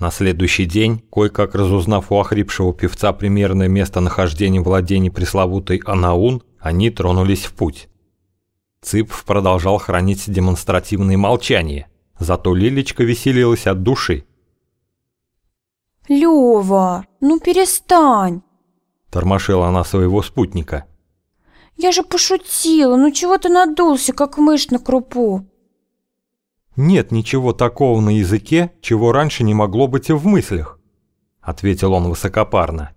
На следующий день, кое-как разузнав у охрипшего певца примерное местонахождение владений пресловутой Анаун, они тронулись в путь. Цыпф продолжал хранить демонстративное молчание, зато Лилечка веселилась от души. «Лёва, ну перестань!» Тормошила она своего спутника. «Я же пошутила, ну чего ты надулся, как мышь на крупу?» «Нет ничего такого на языке, чего раньше не могло быть и в мыслях», ответил он высокопарно.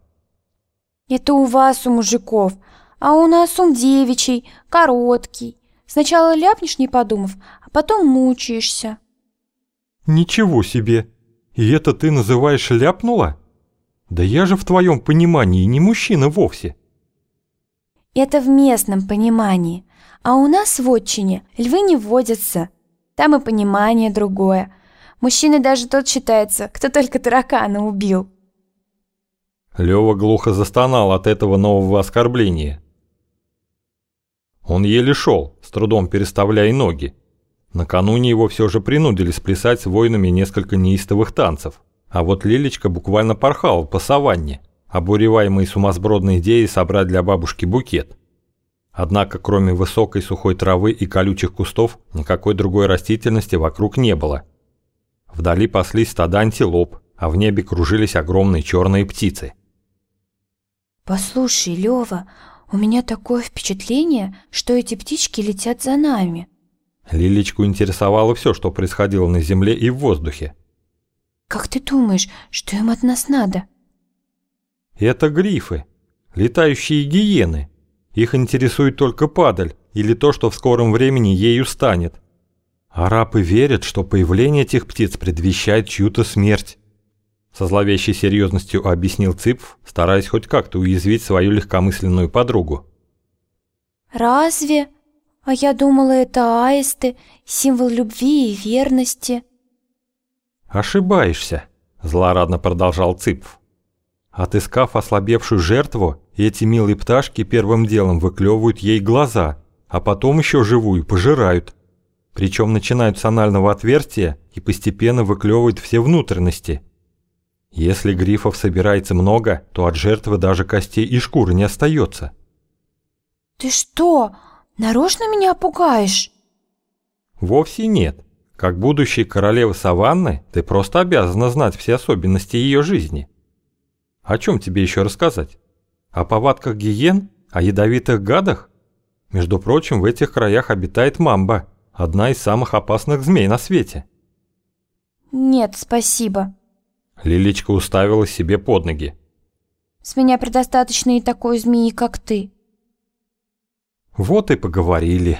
«Это у вас, у мужиков, а у нас ум девичий, короткий. Сначала ляпнешь, не подумав, а потом мучаешься». «Ничего себе! И это ты называешь ляпнула? Да я же в твоем понимании не мужчина вовсе». Это в местном понимании, а у нас в отчине львы не водятся. Там и понимание другое. Мужчина даже тот считается, кто только таракана убил. Лёва глухо застонал от этого нового оскорбления. Он еле шел, с трудом переставляя ноги. Накануне его все же принудили сплясать с воинами несколько неистовых танцев. А вот Лилечка буквально порхала по саванне, обуреваемой сумасбродной идеей собрать для бабушки букет. Однако кроме высокой сухой травы и колючих кустов никакой другой растительности вокруг не было. Вдали паслись стада антилоп, а в небе кружились огромные черные птицы. «Послушай, Лёва, у меня такое впечатление, что эти птички летят за нами». Лилечку интересовало все, что происходило на земле и в воздухе. «Как ты думаешь, что им от нас надо?» «Это грифы, летающие гиены», их интересует только падаль или то, что в скором времени ею станет. Арабы верят, что появление этих птиц предвещает чью-то смерть. Со зловещей серьезностью объяснил Цыпф, стараясь хоть как-то уязвить свою легкомысленную подругу. «Разве? А я думала, это аисты, символ любви и верности». «Ошибаешься», – злорадно продолжал Цыпф. Отыскав ослабевшую жертву, эти милые пташки первым делом выклевывают ей глаза, а потом еще живую пожирают. Причем начинают с анального отверстия и постепенно выклевывают все внутренности. Если грифов собирается много, то от жертвы даже костей и шкуры не остается. «Ты что, нарочно меня пугаешь?» «Вовсе нет. Как будущей королевы Саванны, ты просто обязана знать все особенности ее жизни». О чем тебе еще рассказать? О повадках гиен? О ядовитых гадах? Между прочим, в этих краях обитает мамба, одна из самых опасных змей на свете. Нет, спасибо. Лилечка уставила себе под ноги. С меня предостаточно и такой змеи, как ты. Вот и поговорили.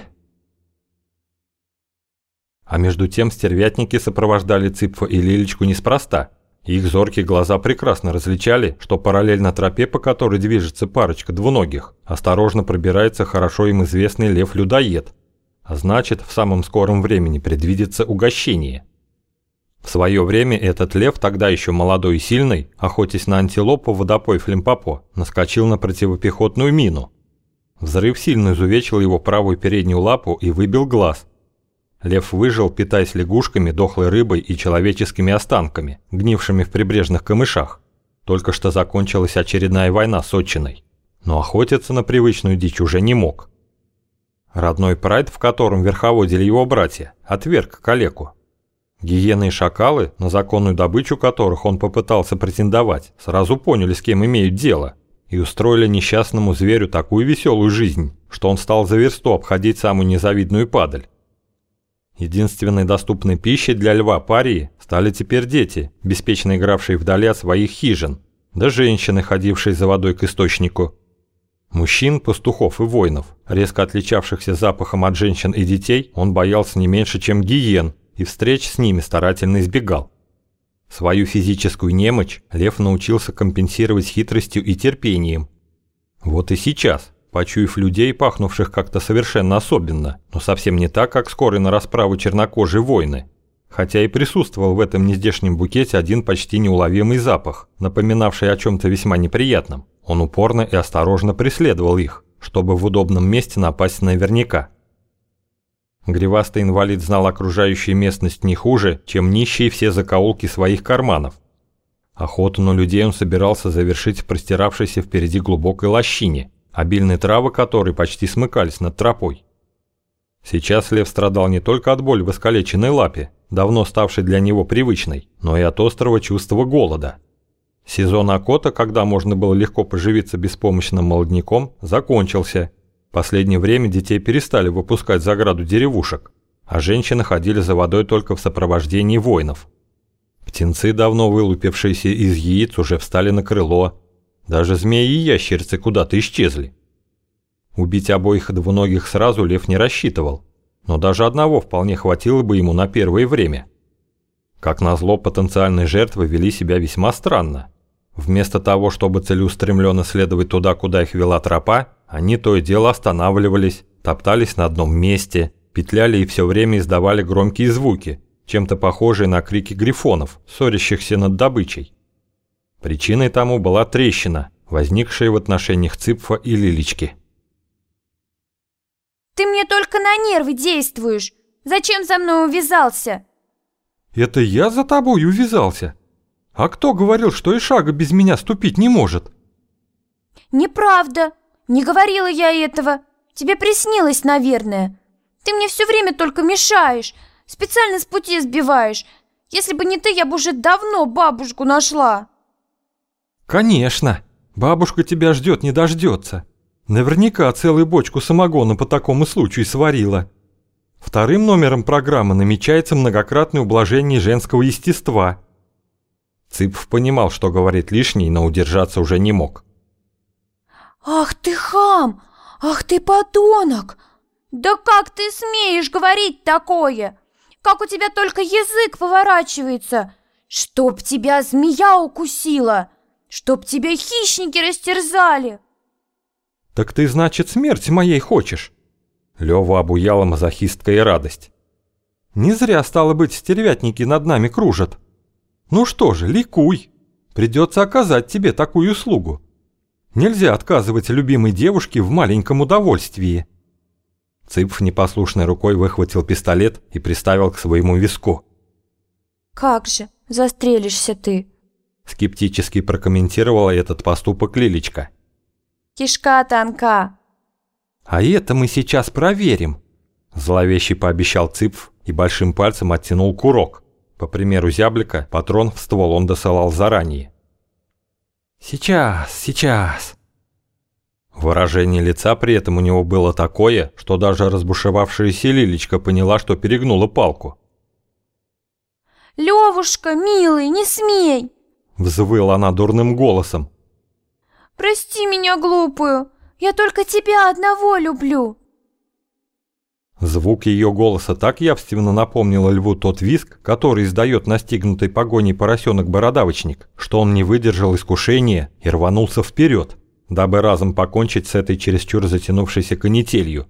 А между тем стервятники сопровождали Цыпфа и Лилечку неспроста – их зоркие глаза прекрасно различали, что параллельно тропе, по которой движется парочка двуногих, осторожно пробирается хорошо им известный лев-людоед. А значит, в самом скором времени предвидится угощение. В свое время этот лев, тогда еще молодой и сильный, охотясь на антилопу водопой Флимпопо, наскочил на противопехотную мину. Взрыв сильно изувечил его правую переднюю лапу и выбил глаз – Лев выжил, питаясь лягушками, дохлой рыбой и человеческими останками, гнившими в прибрежных камышах. Только что закончилась очередная война с отчиной. Но охотиться на привычную дичь уже не мог. Родной прайд, в котором верховодили его братья, отверг калеку. Гиены и шакалы, на законную добычу которых он попытался претендовать, сразу поняли, с кем имеют дело, и устроили несчастному зверю такую веселую жизнь, что он стал за версту обходить самую незавидную падаль. Единственной доступной пищей для льва парии стали теперь дети, беспечно игравшие вдали от своих хижин, да женщины, ходившие за водой к источнику. Мужчин, пастухов и воинов, резко отличавшихся запахом от женщин и детей, он боялся не меньше, чем гиен, и встреч с ними старательно избегал. Свою физическую немощь лев научился компенсировать хитростью и терпением. Вот и сейчас, почуяв людей, пахнувших как-то совершенно особенно, но совсем не так, как скорый на расправу чернокожие воины. Хотя и присутствовал в этом нездешнем букете один почти неуловимый запах, напоминавший о чем-то весьма неприятном. Он упорно и осторожно преследовал их, чтобы в удобном месте напасть наверняка. Гривастый инвалид знал окружающую местность не хуже, чем нищие все закоулки своих карманов, Охоту на людей он собирался завершить в простиравшейся впереди глубокой лощине, обильные травы которой почти смыкались над тропой. Сейчас лев страдал не только от боли в искалеченной лапе, давно ставшей для него привычной, но и от острого чувства голода. Сезон охота, когда можно было легко поживиться беспомощным молодняком, закончился. В последнее время детей перестали выпускать за ограду деревушек, а женщины ходили за водой только в сопровождении воинов. Птенцы, давно вылупившиеся из яиц, уже встали на крыло. Даже змеи и ящерицы куда-то исчезли. Убить обоих двуногих сразу лев не рассчитывал, но даже одного вполне хватило бы ему на первое время. Как назло, потенциальные жертвы вели себя весьма странно. Вместо того, чтобы целеустремленно следовать туда, куда их вела тропа, они то и дело останавливались, топтались на одном месте, петляли и все время издавали громкие звуки, чем-то похожие на крики грифонов, ссорящихся над добычей. Причиной тому была трещина, возникшая в отношениях Цыпфа и Лилички. «Ты мне только на нервы действуешь! Зачем за мной увязался?» «Это я за тобой увязался? А кто говорил, что и шага без меня ступить не может?» «Неправда! Не говорила я этого! Тебе приснилось, наверное! Ты мне все время только мешаешь, специально с пути сбиваешь! Если бы не ты, я бы уже давно бабушку нашла!» «Конечно! Бабушка тебя ждет, не дождется!» Наверняка целую бочку самогона по такому случаю сварила. Вторым номером программы намечается многократное ублажение женского естества. Цыпов понимал, что говорит лишний, но удержаться уже не мог. «Ах ты хам! Ах ты подонок! Да как ты смеешь говорить такое? Как у тебя только язык поворачивается? Чтоб тебя змея укусила! Чтоб тебя хищники растерзали!» «Так ты, значит, смерть моей хочешь?» Лёва обуяла мазохисткая радость. «Не зря, стало быть, стервятники над нами кружат. Ну что же, ликуй. Придется оказать тебе такую услугу. Нельзя отказывать любимой девушке в маленьком удовольствии». Цыпф непослушной рукой выхватил пистолет и приставил к своему виску. «Как же, застрелишься ты!» Скептически прокомментировала этот поступок Лилечка. Кишка тонка. А это мы сейчас проверим. Зловеще пообещал Цыпф и большим пальцем оттянул курок. По примеру зяблика, патрон в ствол он досылал заранее. «Сейчас, сейчас!» Выражение лица при этом у него было такое, что даже разбушевавшаяся Лилечка поняла, что перегнула палку. «Левушка, милый, не смей!» Взвыла она дурным голосом, Прости меня, глупую. Я только тебя одного люблю. Звук ее голоса так явственно напомнил льву тот виск, который издает настигнутый погоней поросенок-бородавочник, что он не выдержал искушения и рванулся вперед, дабы разом покончить с этой чересчур затянувшейся канителью.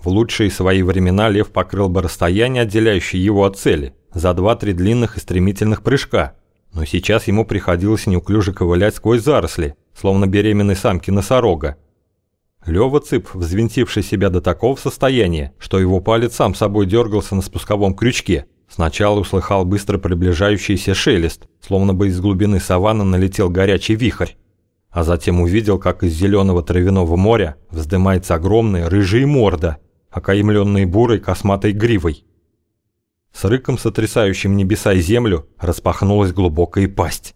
В лучшие свои времена лев покрыл бы расстояние, отделяющее его от цели, за два-три длинных и стремительных прыжка, но сейчас ему приходилось неуклюже ковылять сквозь заросли, словно беременной самки носорога. Лёва Цып, взвинтивший себя до такого состояния, что его палец сам собой дергался на спусковом крючке, сначала услыхал быстро приближающийся шелест, словно бы из глубины саванны налетел горячий вихрь, а затем увидел, как из зеленого травяного моря вздымается огромная рыжая морда, окаймленная бурой косматой гривой. С рыком, сотрясающим небеса и землю, распахнулась глубокая пасть.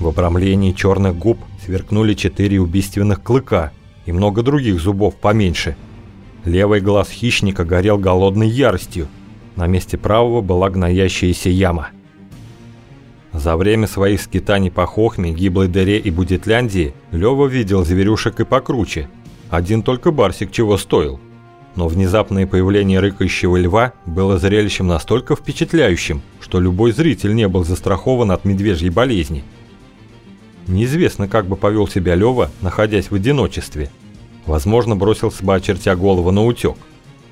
В обрамлении черных губ сверкнули четыре убийственных клыка и много других зубов поменьше. Левый глаз хищника горел голодной яростью. На месте правого была гноящаяся яма. За время своих скитаний по Хохме, Гиблой дыре и Будетляндии Лёва видел зверюшек и покруче – один только Барсик чего стоил. Но внезапное появление рыкающего льва было зрелищем настолько впечатляющим, что любой зритель не был застрахован от медвежьей болезни. Неизвестно, как бы повел себя Лева, находясь в одиночестве. Возможно, бросился бы, очертя голову на утек.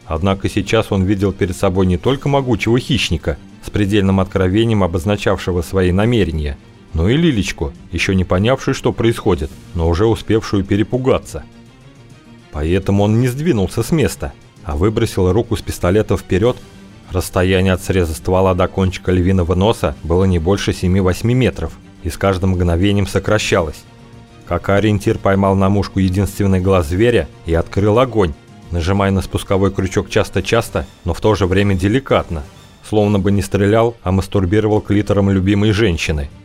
Однако сейчас он видел перед собой не только могучего хищника, с предельным откровением обозначавшего свои намерения, но и Лилечку, еще не понявшую, что происходит, но уже успевшую перепугаться – Поэтому он не сдвинулся с места, а выбросила руку с пистолета вперед. Расстояние от среза ствола до кончика львиного носа было не больше 7-8 метров и с каждым мгновением сокращалось. Как ориентир поймал на мушку единственный глаз зверя и открыл огонь, нажимая на спусковой крючок часто-часто, но в то же время деликатно, словно бы не стрелял, а мастурбировал клитором любимой женщины –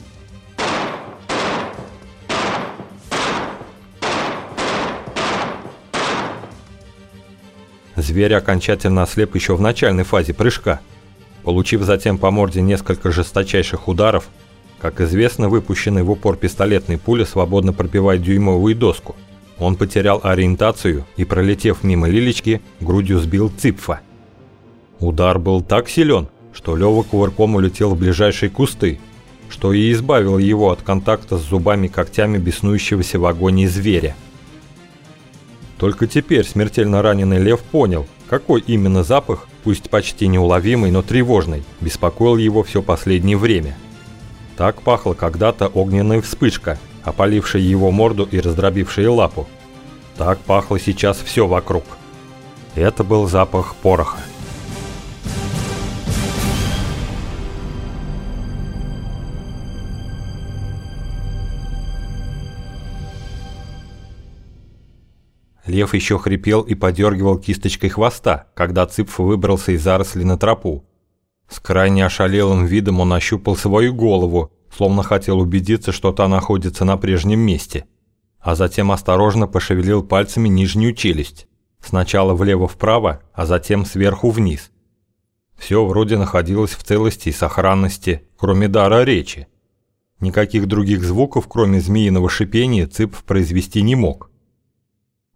Зверь окончательно ослеп еще в начальной фазе прыжка. Получив затем по морде несколько жесточайших ударов, как известно, выпущенный в упор пистолетной пуля свободно пробивает дюймовую доску. Он потерял ориентацию и, пролетев мимо Лилечки, грудью сбил Ципфа. Удар был так силен, что Лёва кувырком улетел в ближайшие кусты, что и избавило его от контакта с зубами-когтями беснующегося в агонии зверя. Только теперь смертельно раненый лев понял, какой именно запах, пусть почти неуловимый, но тревожный, беспокоил его все последнее время. Так пахла когда-то огненная вспышка, опалившая его морду и раздробившая лапу. Так пахло сейчас все вокруг. Это был запах пороха. Лев еще хрипел и подергивал кисточкой хвоста, когда Цыпф выбрался из заросли на тропу. С крайне ошалелым видом он ощупал свою голову, словно хотел убедиться, что та находится на прежнем месте. А затем осторожно пошевелил пальцами нижнюю челюсть. Сначала влево-вправо, а затем сверху вниз. Все вроде находилось в целости и сохранности, кроме дара речи. Никаких других звуков, кроме змеиного шипения, Цыпф произвести не мог.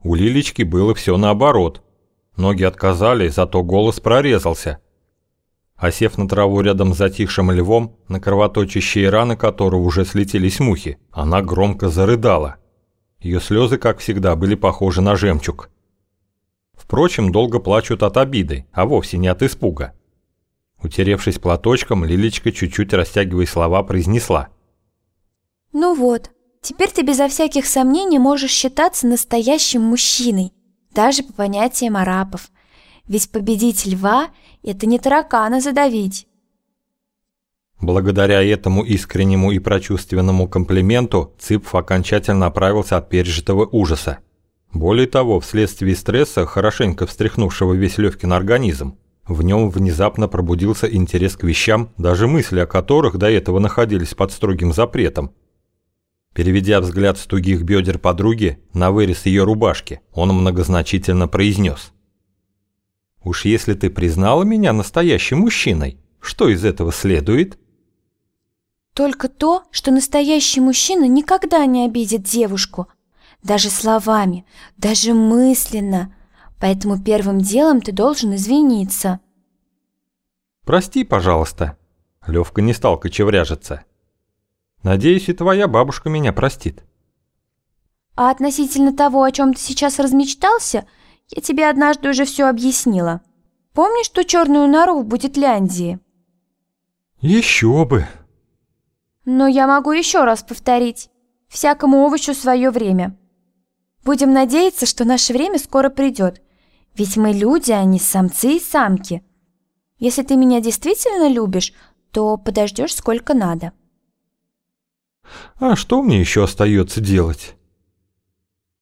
У Лилечки было все наоборот. Ноги отказали, зато голос прорезался. Осев на траву рядом с затихшим львом, на кровоточащие раны которого уже слетелись мухи, она громко зарыдала. Ее слезы, как всегда, были похожи на жемчуг. Впрочем, долго плачут от обиды, а вовсе не от испуга. Утеревшись платочком, Лилечка, чуть-чуть растягивая слова, произнесла. «Ну вот, Теперь ты безо всяких сомнений можешь считаться настоящим мужчиной, даже по понятиям арабов. Ведь победить льва – это не таракана задавить. Благодаря этому искреннему и прочувственному комплименту Цыпф окончательно оправился от пережитого ужаса. Более того, вследствие стресса, хорошенько встряхнувшего весь Левкин организм, в нем внезапно пробудился интерес к вещам, даже мысли о которых до этого находились под строгим запретом, Переведя взгляд с тугих бедер подруги на вырез ее рубашки, он многозначительно произнес. «Уж если ты признала меня настоящим мужчиной, что из этого следует?» «Только то, что настоящий мужчина никогда не обидит девушку, даже словами, даже мысленно, поэтому первым делом ты должен извиниться». «Прости, пожалуйста». Левка не стал кочевряжиться. Надеюсь, и твоя бабушка меня простит. А относительно того, о чем ты сейчас размечтался, я тебе однажды уже все объяснила. Помнишь ту черную нору в Будетляндии? Еще бы. Но я могу еще раз повторить. Всякому овощу свое время. Будем надеяться, что наше время скоро придет. Ведь мы люди, а не самцы и самки. Если ты меня действительно любишь, то подождешь сколько надо. А что мне еще остается делать?